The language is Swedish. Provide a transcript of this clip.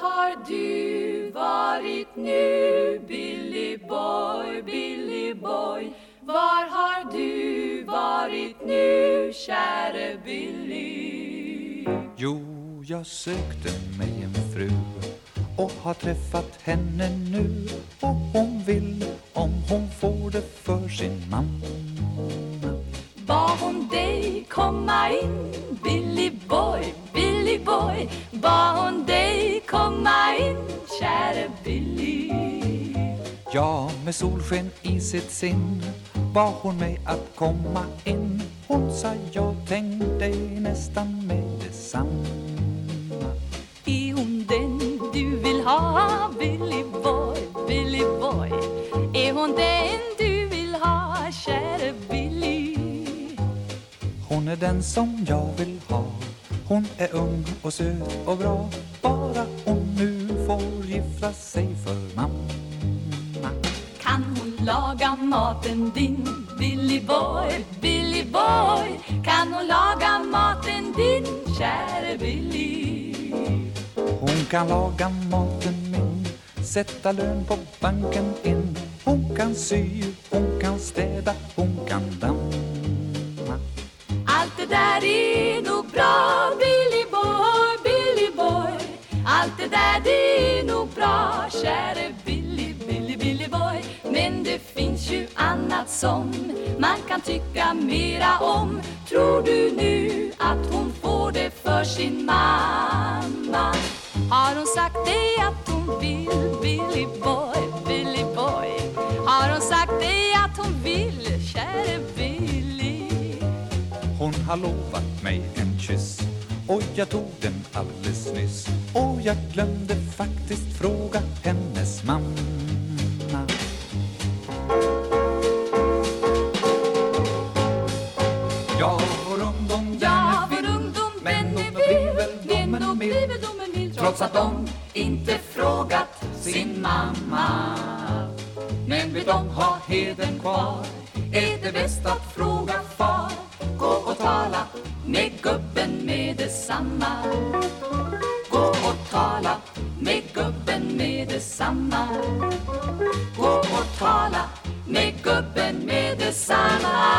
har du varit nu? Billy boy, Billy boy Var har du varit nu, käre Billy? Jo, jag sökte mig en fru och har träffat henne nu och hon vill, om hon får det för sin mamma Bad hon dig komma in Ja, med solsken i sitt sinn bad hon mig att komma in. Hon sa ja, tänk dig nästan med detsamma. Är hon den du vill ha, Billy boy, Billy boy. Är hon den du vill ha, käre Billy. Hon är den som jag vill ha. Hon är ung och söt och bra. Bara hon nu får gifta sig för mamma Kan hon laga maten din, Billy boy, Billy boy. Kan hon laga maten din, käre Billy? Hon kan laga maten min Sätta lön på banken in. Hon kan sy, hon kan städa, hon kan damma. Allt det där är nog bra, Billy boy, Billy boy. Allt det där är nog bra, käre Billy, som man kan tycka mera om Tror du nu att hon får det för sin mamma? Har hon sagt dig att hon vill, Billy boy, Billy boy? Har hon sagt dig att hon vill, käre Billy? Hon har lovat mig en kyss och jag tog den alldeles nyss Och jag glömde faktiskt fråga hennes mamma ungdom vår vild ungdom Men domen blir väl domen mild Trots att de inte frågat sin mamma. Men vill de ha heden kvar? Är det bäst att fråga far? Gå och tala med gubben med detsamma. Gå och tala Med gubben med detsamma. Gå och tala Med gubben med detsamma